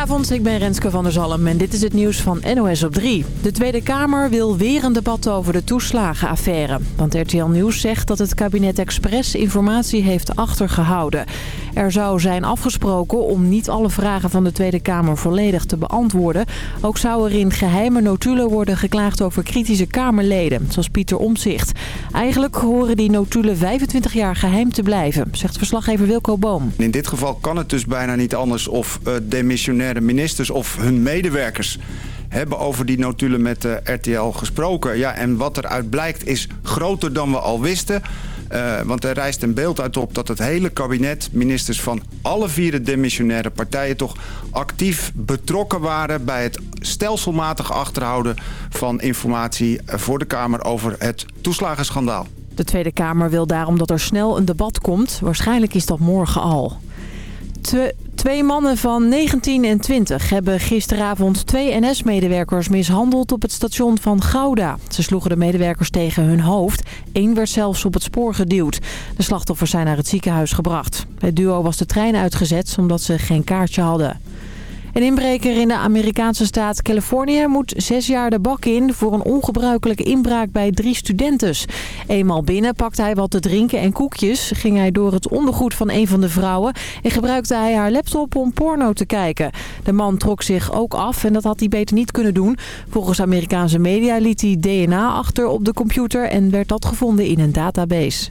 Goedenavond, ik ben Renske van der Zalm en dit is het nieuws van NOS op 3. De Tweede Kamer wil weer een debat over de toeslagenaffaire. Want RTL Nieuws zegt dat het kabinet expres informatie heeft achtergehouden. Er zou zijn afgesproken om niet alle vragen van de Tweede Kamer volledig te beantwoorden. Ook zou er in geheime notulen worden geklaagd over kritische Kamerleden, zoals Pieter Omtzigt. Eigenlijk horen die notulen 25 jaar geheim te blijven, zegt verslaggever Wilco Boom. In dit geval kan het dus bijna niet anders of uh, demissionaire ministers of hun medewerkers hebben over die notulen met de RTL gesproken. Ja, en wat eruit blijkt is groter dan we al wisten. Uh, want er rijst een beeld uit op dat het hele kabinet, ministers van alle vier de demissionaire partijen... toch actief betrokken waren bij het stelselmatig achterhouden van informatie voor de Kamer over het toeslagenschandaal. De Tweede Kamer wil daarom dat er snel een debat komt. Waarschijnlijk is dat morgen al. Twee mannen van 19 en 20 hebben gisteravond twee NS-medewerkers mishandeld op het station van Gouda. Ze sloegen de medewerkers tegen hun hoofd. Eén werd zelfs op het spoor geduwd. De slachtoffers zijn naar het ziekenhuis gebracht. Het duo was de trein uitgezet omdat ze geen kaartje hadden. Een inbreker in de Amerikaanse staat Californië moet zes jaar de bak in voor een ongebruikelijke inbraak bij drie studentes. Eenmaal binnen pakte hij wat te drinken en koekjes, ging hij door het ondergoed van een van de vrouwen en gebruikte hij haar laptop om porno te kijken. De man trok zich ook af en dat had hij beter niet kunnen doen. Volgens Amerikaanse media liet hij DNA achter op de computer en werd dat gevonden in een database.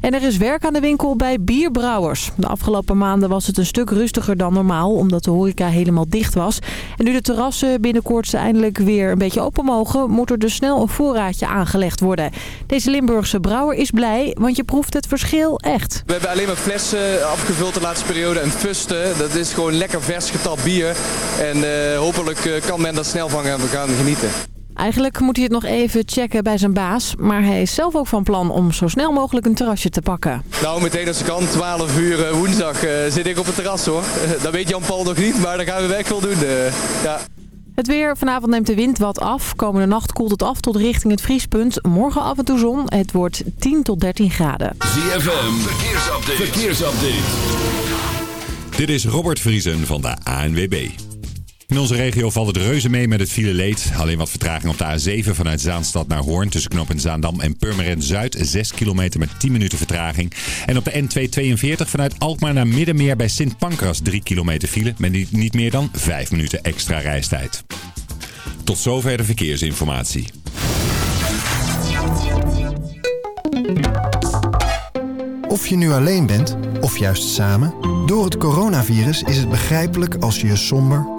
En er is werk aan de winkel bij bierbrouwers. De afgelopen maanden was het een stuk rustiger dan normaal, omdat de horeca helemaal dicht was. En nu de terrassen binnenkort eindelijk weer een beetje open mogen, moet er dus snel een voorraadje aangelegd worden. Deze Limburgse brouwer is blij, want je proeft het verschil echt. We hebben alleen maar flessen afgevuld de laatste periode en fusten. Dat is gewoon lekker vers getapt bier. En uh, hopelijk uh, kan men daar snel van gaan genieten. Eigenlijk moet hij het nog even checken bij zijn baas. Maar hij is zelf ook van plan om zo snel mogelijk een terrasje te pakken. Nou, meteen als ik kan. 12 uur uh, woensdag uh, zit ik op het terras hoor. dat weet Jan-Paul nog niet, maar dan gaan we werk wel doen. Uh, ja. Het weer. Vanavond neemt de wind wat af. Komende nacht koelt het af tot richting het vriespunt. Morgen af en toe zon. Het wordt 10 tot 13 graden. ZFM. Verkeersupdate. Verkeersupdate. Dit is Robert Vriesen van de ANWB. In onze regio valt het reuze mee met het file leed. Alleen wat vertraging op de A7 vanuit Zaanstad naar Hoorn... tussen Knop en Zaandam en Purmerend Zuid. 6 kilometer met 10 minuten vertraging. En op de N242 vanuit Alkmaar naar Middenmeer bij Sint Pancras... 3 kilometer file met niet meer dan 5 minuten extra reistijd. Tot zover de verkeersinformatie. Of je nu alleen bent, of juist samen... door het coronavirus is het begrijpelijk als je somber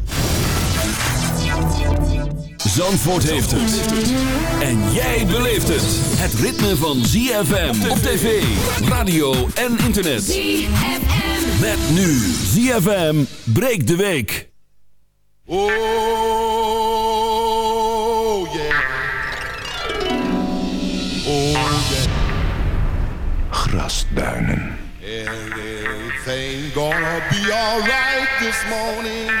Zandvoort heeft het. En jij beleeft het. Het ritme van ZFM op tv, radio en internet. ZFM. Met nu ZFM breekt de week. Oh yeah. Oh yeah. Grasduinen. Everything gonna be alright this morning.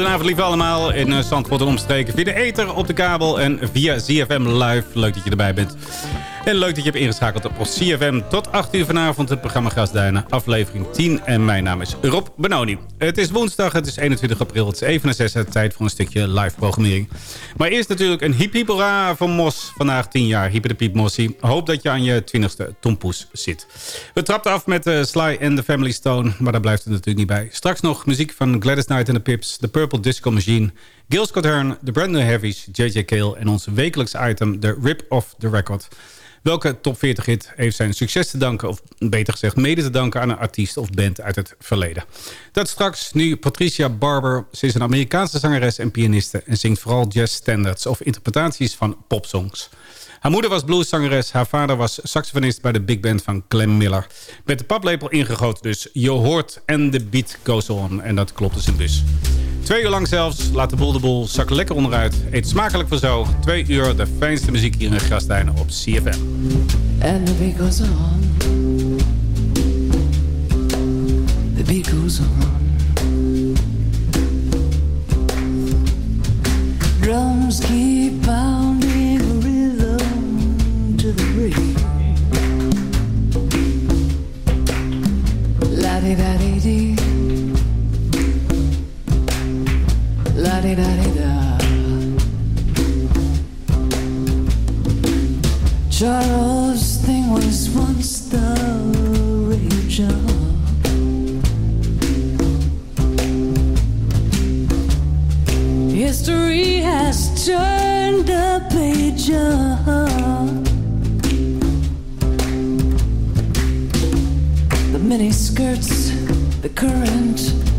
Goedenavond lieve allemaal in uh, Zandvoort en omstreken. Via de ether, op de kabel en via ZFM Live. Leuk dat je erbij bent. En leuk dat je hebt ingeschakeld op CFM. Tot 8 uur vanavond het programma Gastduinen, aflevering 10. En mijn naam is Rob Benoni. Het is woensdag, het is 21 april, het is even na 6 tijd voor een stukje live programmering. Maar eerst natuurlijk een hoera van Mos. Vandaag 10 jaar, hyper de piep Mossie. Hoop dat je aan je 20ste tompoes zit. We trapten af met uh, Sly en The Family Stone, maar daar blijft het natuurlijk niet bij. Straks nog muziek van Gladys Knight and the Pips, The Purple Disco Machine... Gil Scott Hearn, The Brandon Heavies, J.J. Cale... en onze wekelijkse item, The Rip of the Record... Welke top 40 hit heeft zijn succes te danken... of beter gezegd mede te danken aan een artiest of band uit het verleden? Dat straks nu Patricia Barber. Ze is een Amerikaanse zangeres en pianiste... en zingt vooral jazz standards of interpretaties van popsongs. Haar moeder was blueszangeres. Haar vader was saxofonist bij de big band van Clem Miller. Met de paplepel ingegoten dus. Je hoort en de beat goes on. En dat klopt dus in dus. Twee uur lang zelfs. Laat de boel de boel. Zak lekker onderuit. Eet smakelijk voor zo. Twee uur de fijnste muziek hier in Grasduinen op CFM. And the goes on. The beat goes on. Drums keep La di da di. La di da di da. Charles thing was once the rage of. History has turned the page. Mini skirts, the current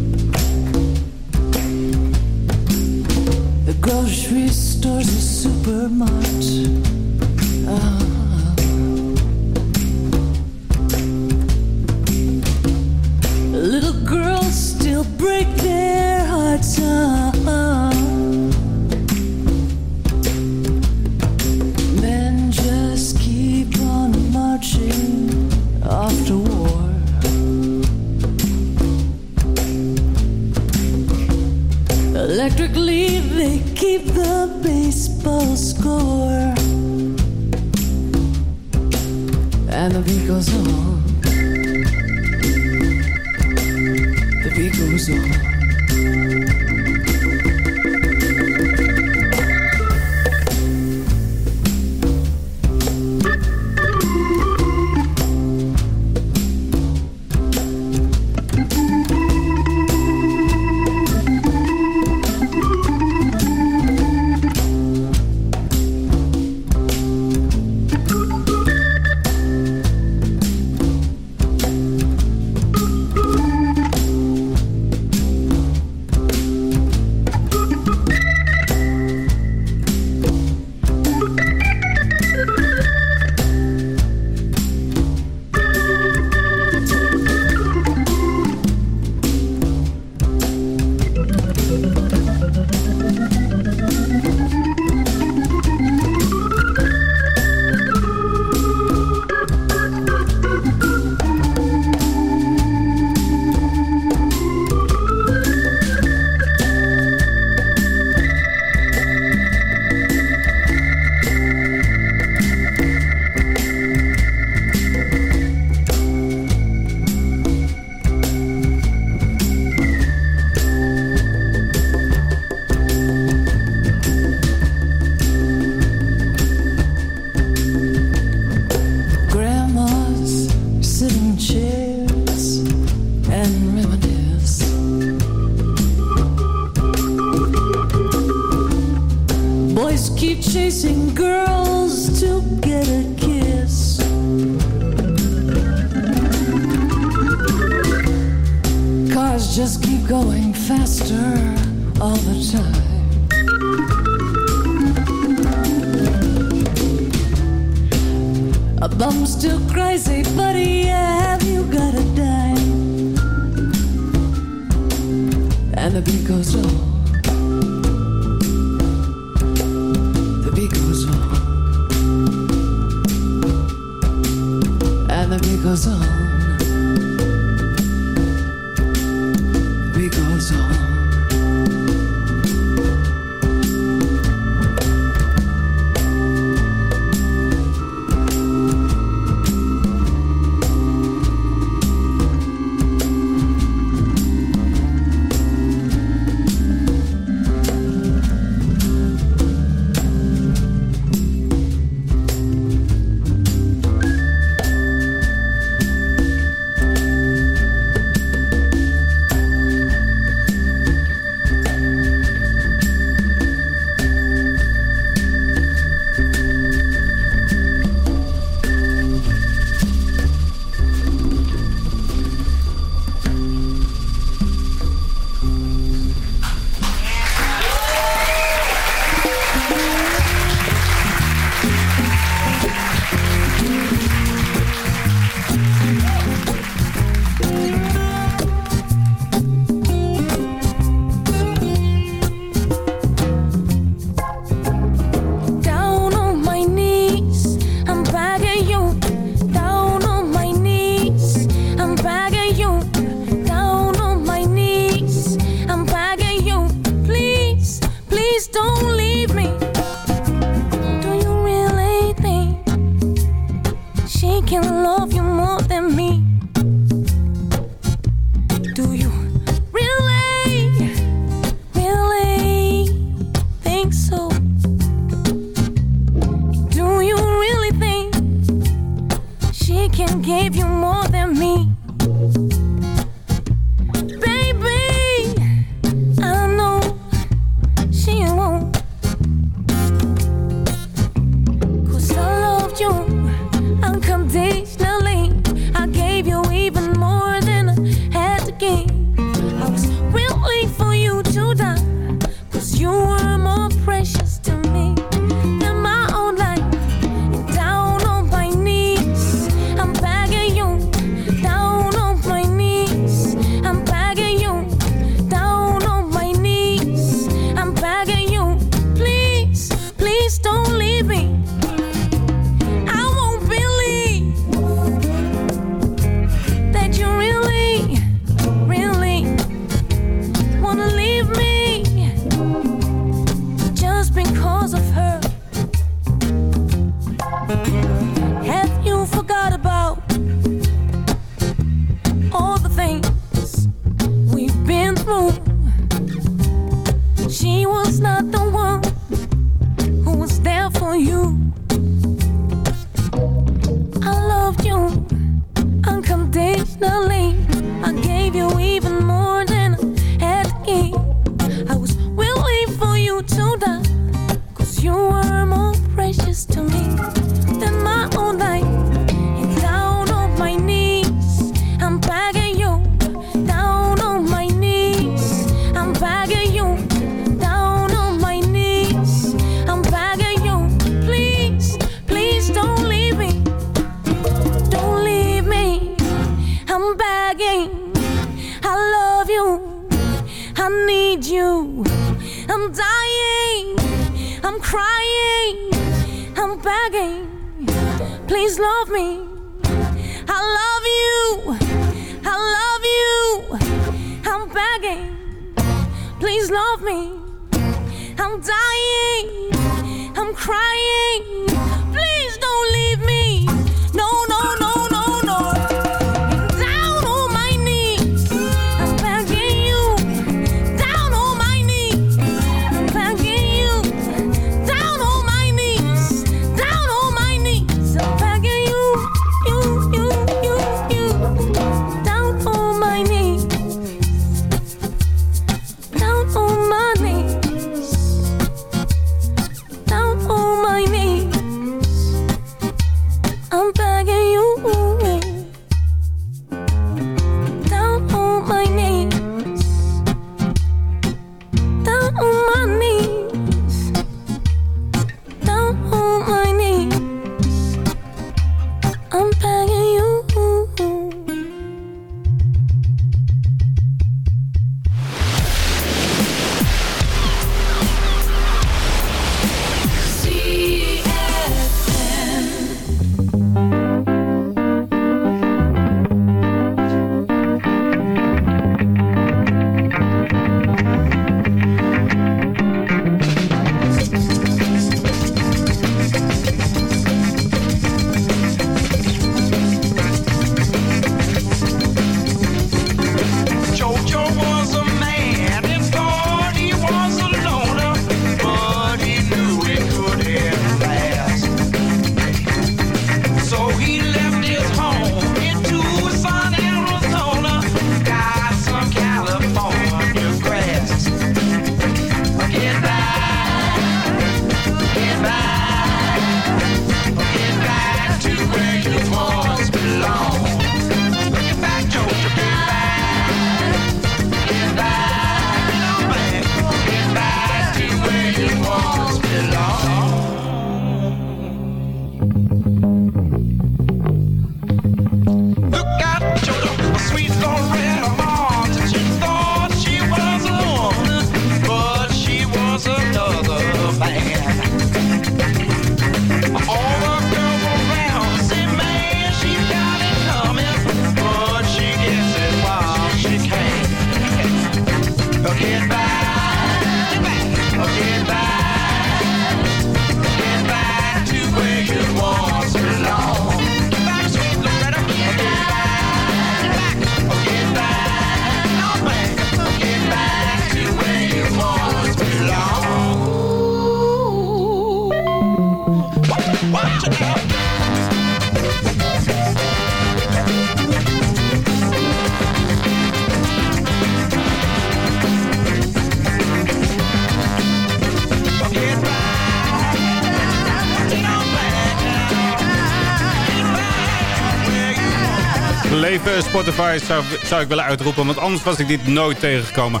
Spotify zou, zou ik willen uitroepen, want anders was ik dit nooit tegengekomen.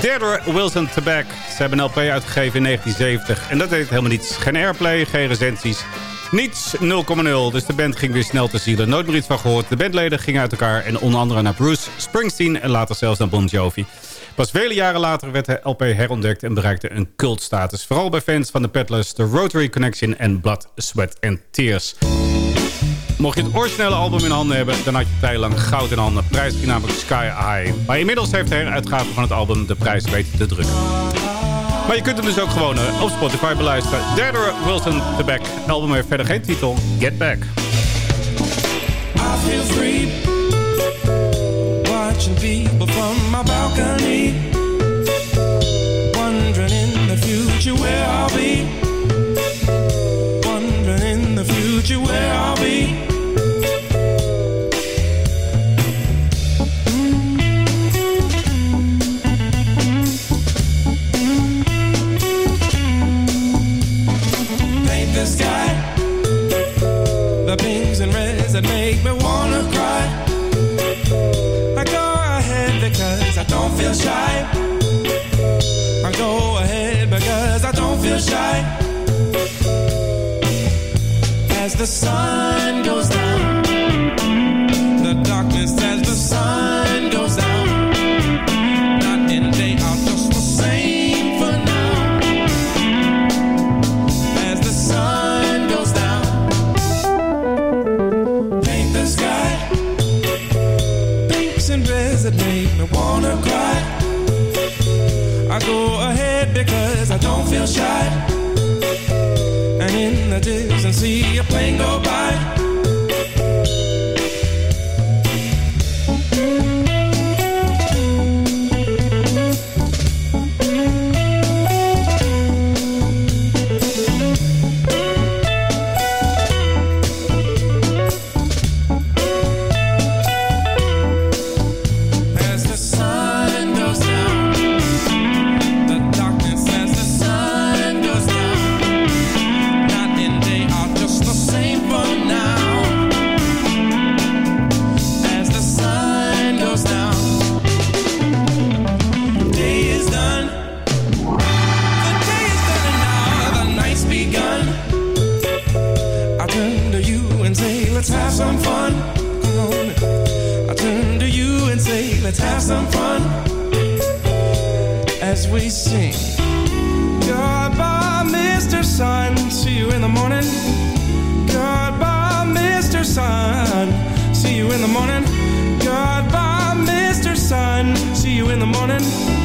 Deirdre Wilson Tobacco. Ze hebben een LP uitgegeven in 1970. En dat deed helemaal niets. Geen airplay, geen recensies. Niets 0,0. Dus de band ging weer snel te zielen. Nooit meer iets van gehoord. De bandleden gingen uit elkaar. En onder andere naar Bruce Springsteen en later zelfs naar Bon Jovi. Pas vele jaren later werd de LP herontdekt en bereikte een cultstatus. Vooral bij fans van de Peddlers, The Rotary Connection en Blood, Sweat and Tears. Mocht je het originele album in handen hebben, dan had je tijdelang goud in handen. Prijs ging namelijk Sky High. Maar inmiddels heeft de heruitgave van het album de prijs weten te drukken. Maar je kunt hem dus ook gewoon eh, op Spotify beluisteren. Derde Wilson The Back. Album heeft verder geen titel. Get Back. I feel free. Watching people from my balcony. Wondering in the future where I'll be. you where I'll be. in the morning.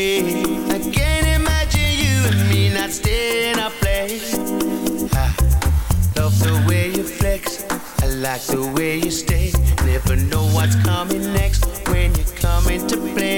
I can't imagine you and me not staying our place. Love the way you flex. I like the way you stay. Never know what's coming next when you're coming to play.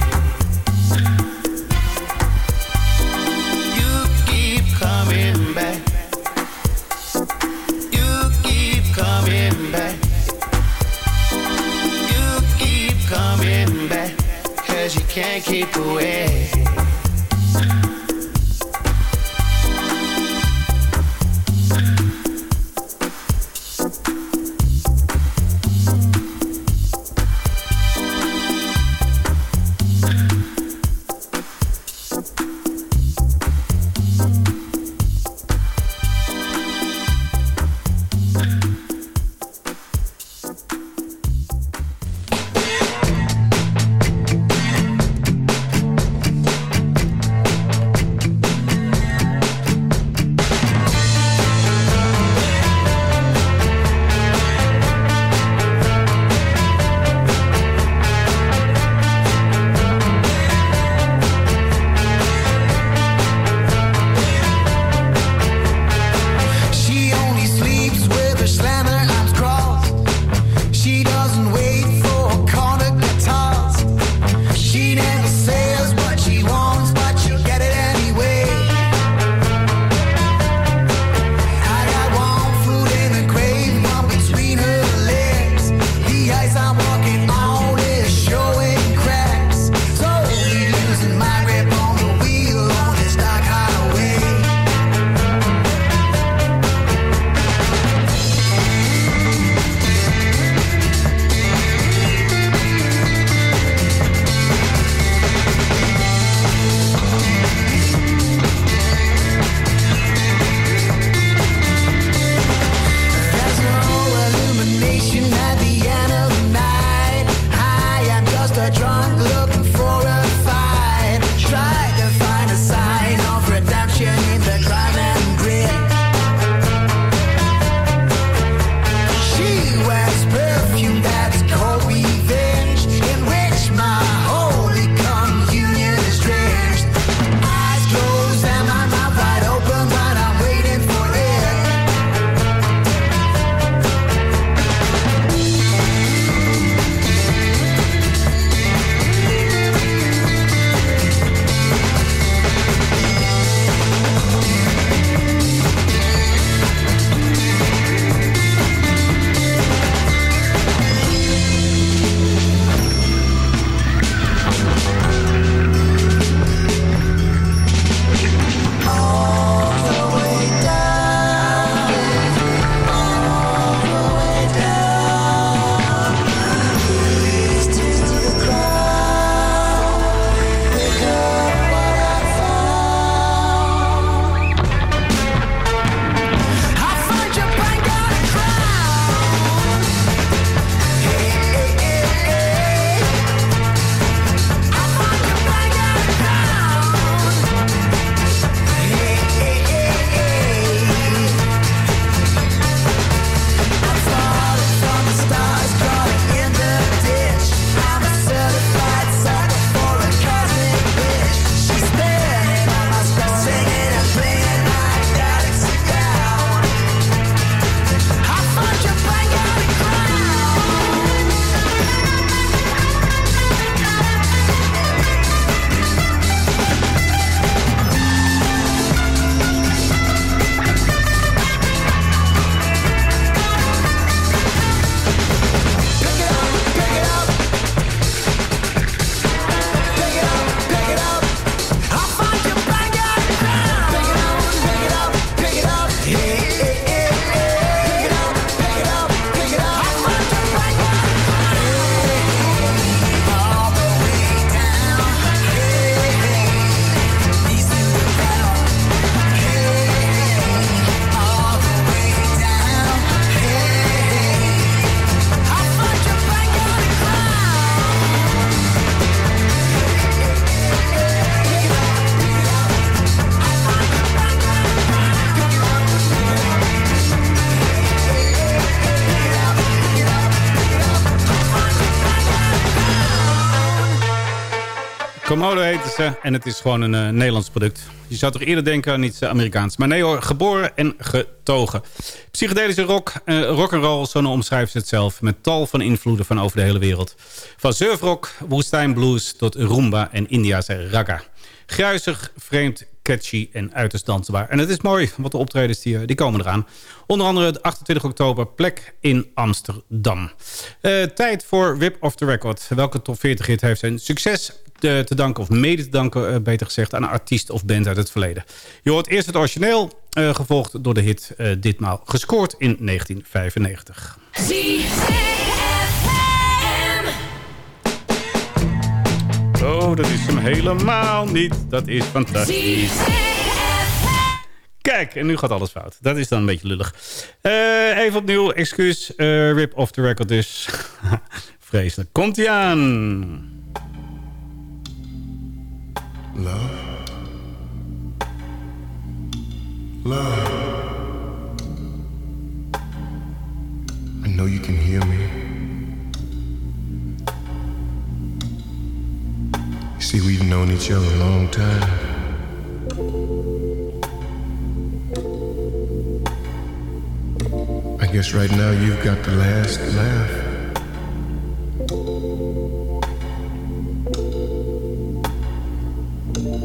can't keep away. En het is gewoon een eh, Nederlands product. Je zou toch eerder denken aan iets eh, Amerikaans. Maar nee hoor, geboren en getogen. Psychedelische rock, uh, rock'n'roll, zo omschrijft ze het zelf... met tal van invloeden van over de hele wereld. Van surfrock, woestijnblues tot rumba en Indiase ragga. Gruisig, vreemd, catchy en uiterst dansbaar. En het is mooi, want de optredens die, die komen eraan. Onder andere de 28 oktober, plek in Amsterdam. Uh, tijd voor Whip of the Record. Welke top 40 hit heeft zijn succes te, te danken, of mede te danken, beter gezegd... aan een artiest of band uit het verleden. Je hoort eerst het origineel, gevolgd door de hit ditmaal gescoord in 1995. Oh, dat is hem helemaal niet. Dat is fantastisch. Kijk, en nu gaat alles fout. Dat is dan een beetje lullig. Uh, even opnieuw, excuus. Uh, rip off the record dus. Vreselijk. Komt-ie aan. Love. Love. I know you can hear me. See, we've known each other a long time. I guess right now you've got the last laugh.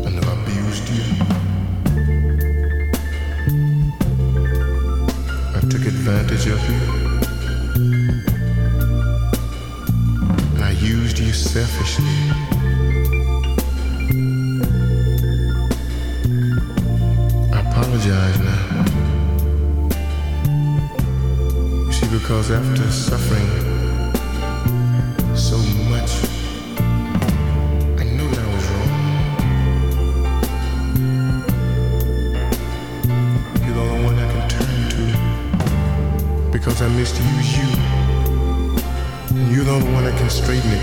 I abused you. I took advantage of you. I used you selfishly. Because after suffering so much, I knew that I was wrong. You're the only one I can turn to because I misused you. And you're the only one that can straighten it.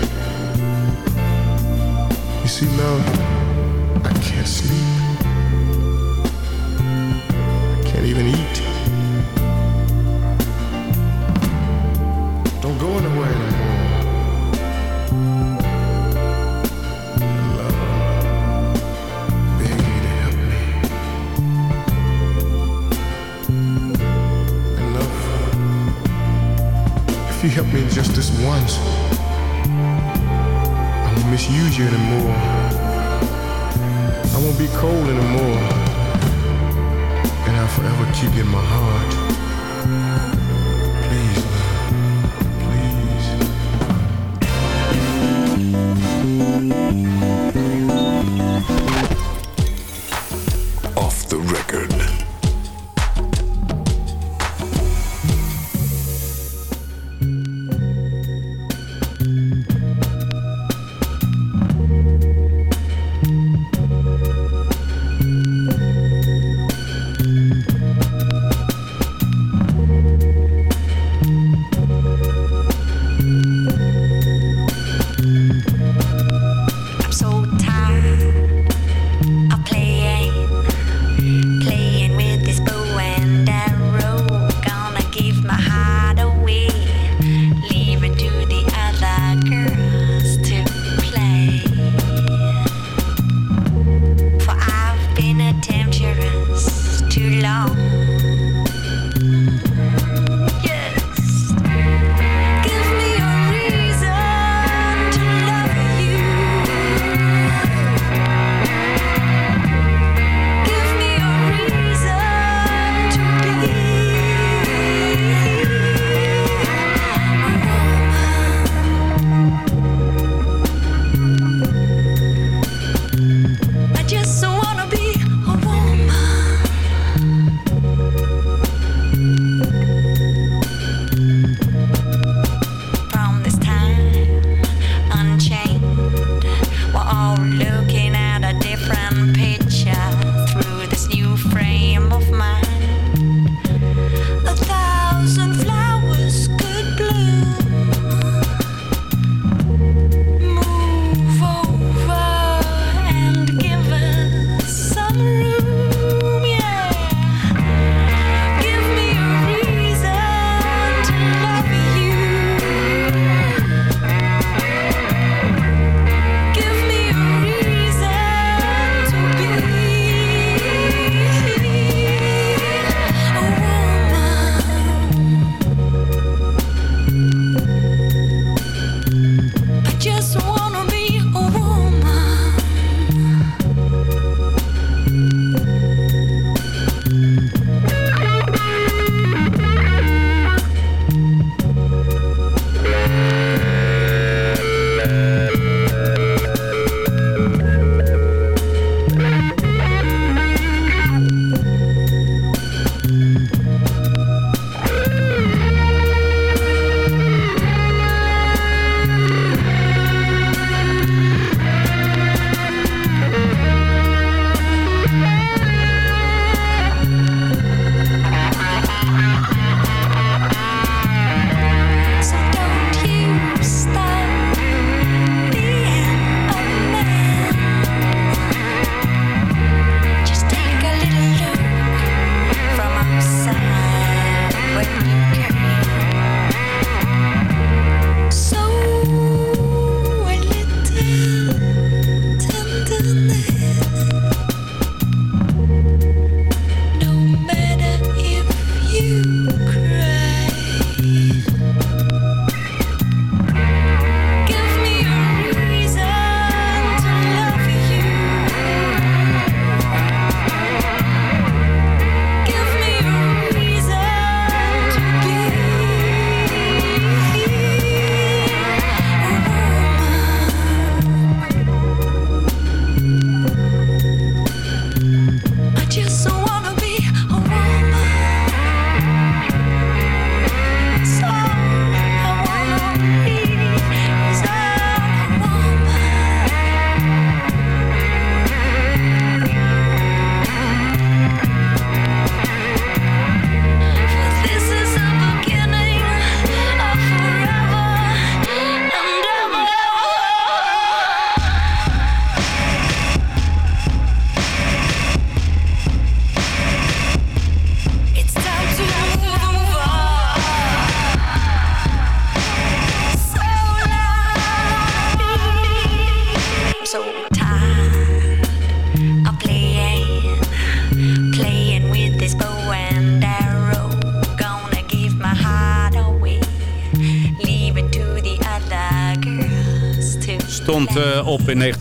You see, love, I can't sleep.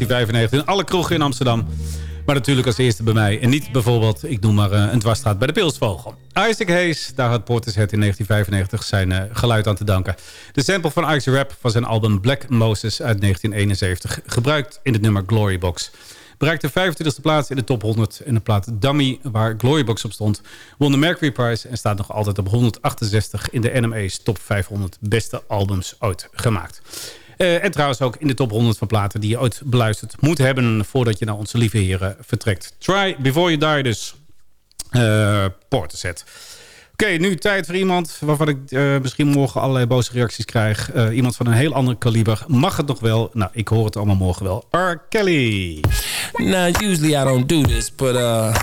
1995 in alle kroegen in Amsterdam. Maar natuurlijk als eerste bij mij. En niet bijvoorbeeld, ik noem maar eh, een dwarsstraat bij de Pilsvogel. Isaac Hayes, daar had Portishead in 1995 zijn eh, geluid aan te danken. De sample van Ike's Rap van zijn album Black Moses uit 1971. Gebruikt in het nummer Glorybox. Bereikte de 25e plaats in de top 100. En de plaat Dummy, waar Glorybox op stond, won de Mercury Prize... en staat nog altijd op 168 in de NMA's top 500 beste albums ooit gemaakt. Eh, en trouwens ook in de top 100 van platen die je ooit beluisterd moet hebben... voordat je naar onze lieve heren vertrekt. Try Before You Die dus. Uh, Portishead. Oké, nu tijd voor iemand waarvan ik eh, misschien morgen allerlei boze reacties krijg. Eh, iemand van een heel ander kaliber. Mag het nog wel? Nou, ik hoor het allemaal morgen wel. R. Kelly. Now, usually I don't do this, but uh,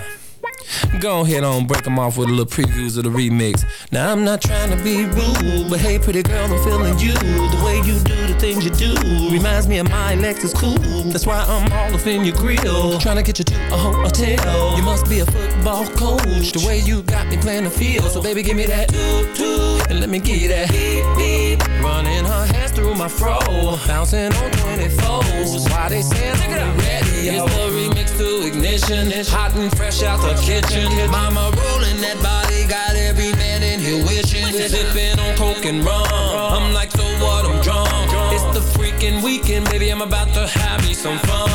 go ahead on break them off with a little previews of the remix. Now, I'm not trying to be rude, but hey, pretty girl, I'm feeling you. The way you do the things you do reminds me of my Lexus cool. That's why I'm all up in your grill, trying to get you to a hotel. You must be a football coach, the way you got me playing the field. So, baby, give me that and let me get that. Running her through my fro, bouncing on 24s. Why they saying I'm ready? It's the remix to ignition. It's hot and fresh out the kitchen. Mama rolling that body, got every man in here wishing. Sipping on coke and rum. I'm like, so what? I'm drunk. It's the freaking weekend, baby. I'm about to have me some fun.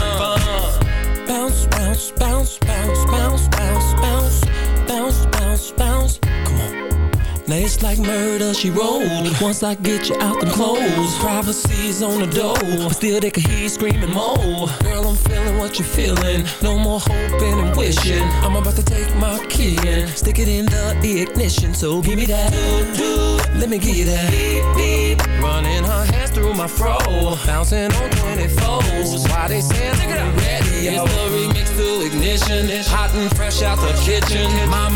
Bounce, bounce, bounce, bounce, bounce, bounce, bounce, bounce, bounce, bounce. Now it's like murder, she rolled. Once I get you out them clothes, privacy's on the door. But still they can hear you screaming more. Girl, I'm feeling what you're feeling. No more hoping and wishing. I'm about to take my key and stick it in the ignition. So give me that. Let me give you that. Beep, beep. Running her hands through my fro. Bouncing on 24s. Why they saying I'm ready? It's the remix to ignition. Hot and fresh out the kitchen. Mama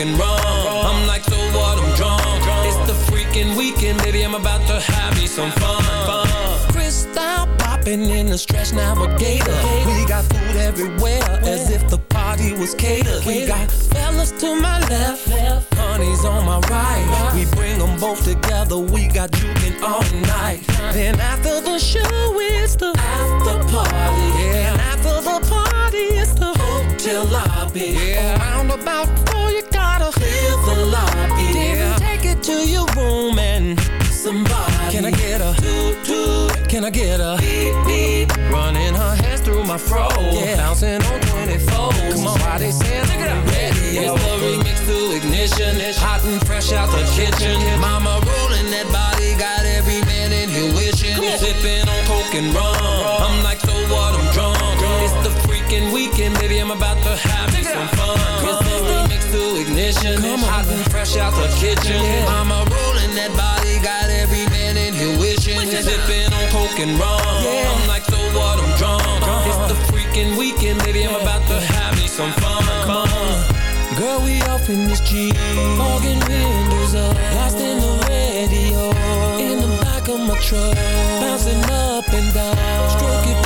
And rum. I'm like, so what? I'm drunk. It's the freaking weekend, baby. I'm about to have me some fun. Crystal popping in the stretch navigator. We got food everywhere, as if the party was catered. We got fellas to my left, honey's on my right. We bring them both together. We got juking all night. Then after the show, it's the after party. Yeah, after the party, it's the hotel lobby. Yeah, around about four, clear the lobby. Yeah, take it to your room and somebody. Can I get a toot toot? Can I get a beep beep? Running her hands through my fro. Yeah, bouncing on 24. Come on, why they saying I'm ready? It's the remix to ignition. It's hot and fresh out the kitchen. Mama rolling that body, got every man in here wishing. Sipping on coke and rum. I'm like, so what? I'm drunk. It's the freaking weekend, baby. I'm about to have me some fun. It's the to ignition. It's hot and fresh out the kitchen. Yeah. Mama rolling that body, got every man in here wishing. Sipping on coke and rum. I'm like, so what? I'm drunk. Uh-huh. It's the freaking weekend, baby. I'm about to have me some fun. Come on. Girl, we off in this Jeep. Fogging windows up. Lost in the radio. In the back of my truck. Bouncing up and down. Stroke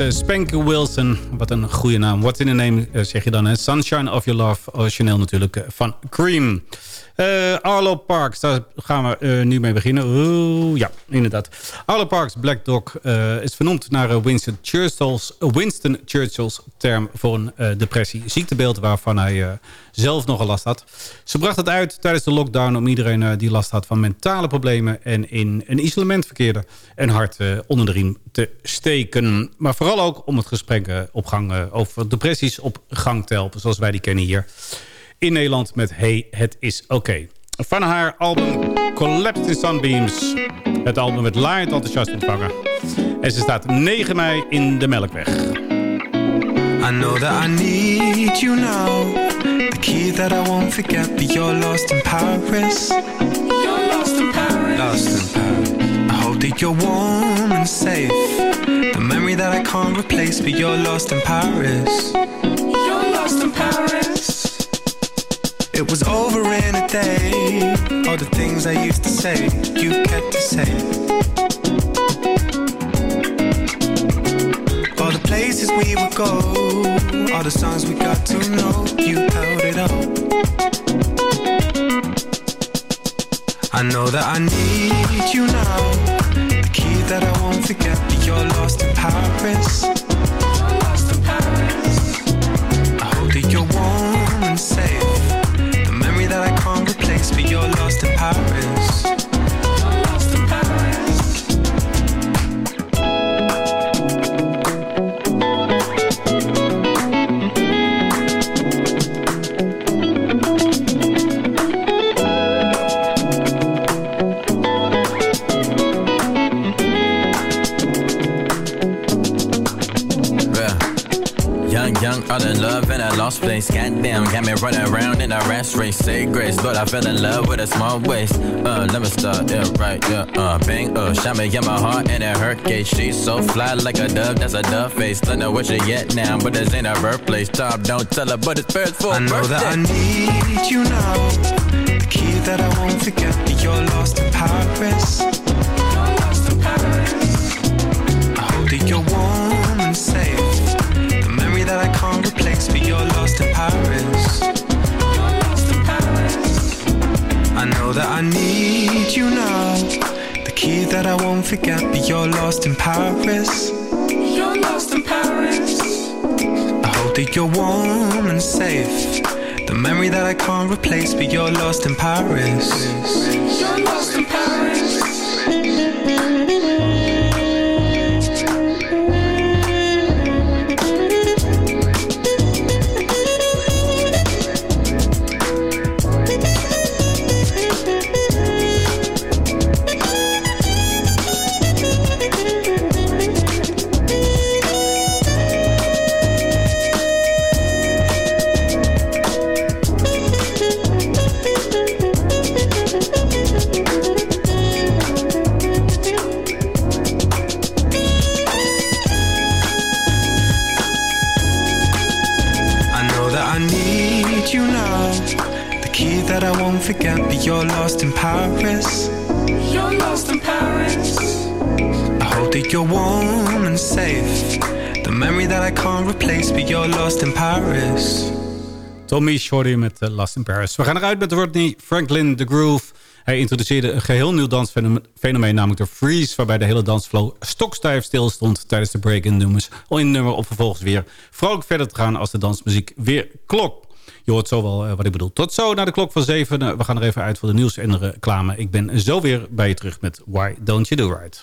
Eh, Spanky Wilson. Wat een goede naam. What's in the name eh, zeg je dan. Hè? Sunshine of Your Love. Origineel natuurlijk eh, van Cream. Eh, Arlo Parks, daar gaan we eh, nu mee beginnen. Oeh, ja, inderdaad. Arlo Parks Black Dog eh, is vernoemd naar Winston, Churchill's, Winston Churchill's term voor een depressie. Ziektebeeld waarvan hij zelf nogal last had. Ze bracht het uit tijdens de lockdown om iedereen die last had van mentale problemen... en in een isolement verkeerde en hard onder de riem te steken. Maar vooral ook om het gesprek op gang over depressies op gang te helpen... zoals wij die kennen hier in Nederland met Hey, het is oké. Van haar album Collapsed in Sunbeams. Het album met laaiend enthousiast ontvangen. En ze staat 9 mei in de Melkweg. I know that I need you now. The key that I won't forget, but you're lost in Paris. You're lost in Paris. Lost in Paris. I hope that you're warm and safe. The memory that I can't replace, but you're lost in Paris. You're lost in Paris. It was over in a day. All the things I used to say, you kept to say. All the places we would go, all the songs we got to know, you held it up. I know that I need you now. I fell in love with a small waist. Uh, let me start, yeah, right, yeah, uh, bang, uh, shot me in my heart and it hurt case. She's so fly like a dove, that's a dove face. Don't know where she at now, but this ain't her birthplace. Top, don't tell her, but it's first for I know that I need you now. The key that I won't forget, but you're lost in Paris. I hope that you're warm and safe. The memory that I can't replace, but you're lost in Paris. I know that I need you now. The key that I won't forget, but you're lost in Paris. You're lost in Paris. I hope that you're warm and safe. The memory that I can't replace, but you're lost in Paris. You're Tommy Shorty met eh, Last in Paris. We gaan eruit met Rodney Franklin, The Groove. Hij introduceerde een geheel nieuw dansfenomeen, namelijk de freeze... waarbij de hele dansflow stokstijf stil stond tijdens de break-in nummers... in nummer op vervolgens weer vrolijk verder te gaan... als de dansmuziek weer klok. Je hoort zo wel eh, wat ik bedoel. Tot zo naar de klok van 7. Eh, we gaan er even uit voor de nieuws en de reclame. Ik ben zo weer bij je terug met Why Don't You Do Right.